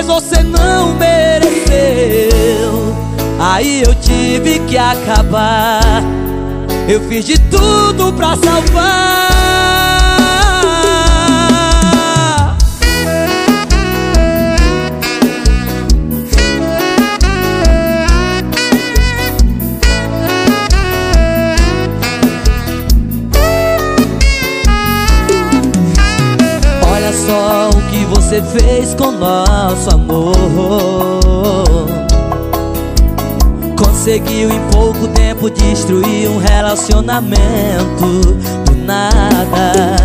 mas você não mereceu. Aí eu tive que acabar. Eu fiz de tudo pra salvar. Olha só que você fez com nosso amor. Conseguiu em pouco tempo destruir um relacionamento do nada.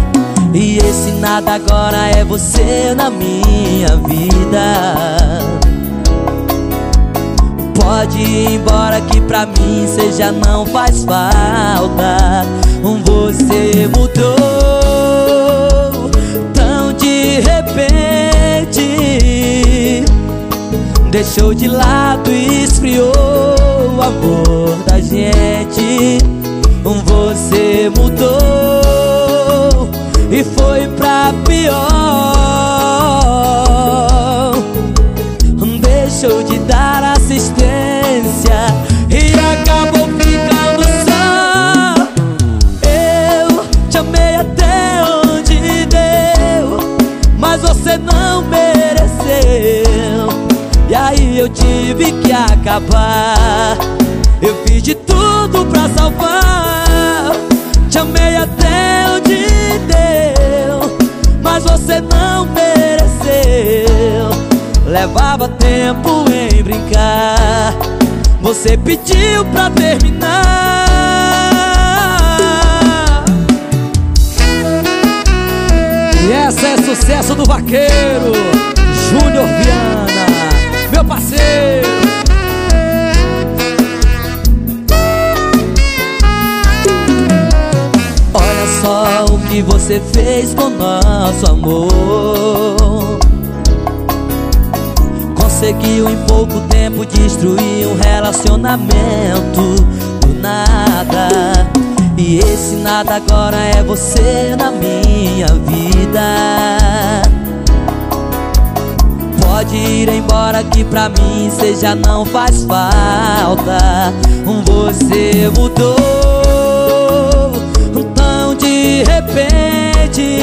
E esse nada agora é você na minha vida. Pode ir embora que pra mim já não faz falta. Você mudou Deixou de lado e esfriou o amor da gente. Você mudou e foi pra pior. Deixou de dar assistência e acabou tive que acabar. Eu fiz de tudo pra salvar. Te amei até onde deu, mas você não mereceu. Levava tempo em brincar. Você pediu pra terminar. E essa é sucesso do vaqueiro Júnior Viana Meu parceiro Olha só o que você fez com nosso amor. Conseguiu em pouco tempo destruir um relacionamento do nada. E esse nada agora é você na minha vida. Pode ir embora que pra mim cê já não faz falta. Você mudou tão de repente.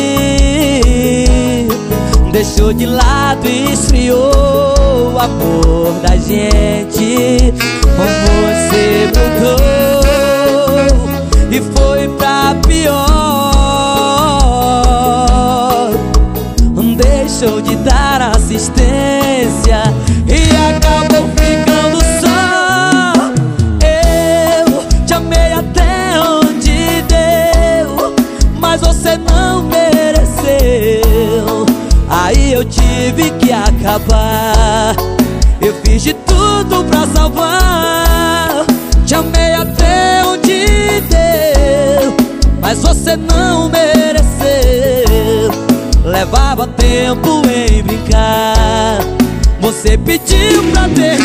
Deixou de lado e esfriou o amor da gente. Você mudou você não mereceu. Aí eu tive que acabar. Eu fiz de tudo pra salvar. Te amei até onde deu, mas você não mereceu. Levava tempo em brincar. Você pediu pra terminar.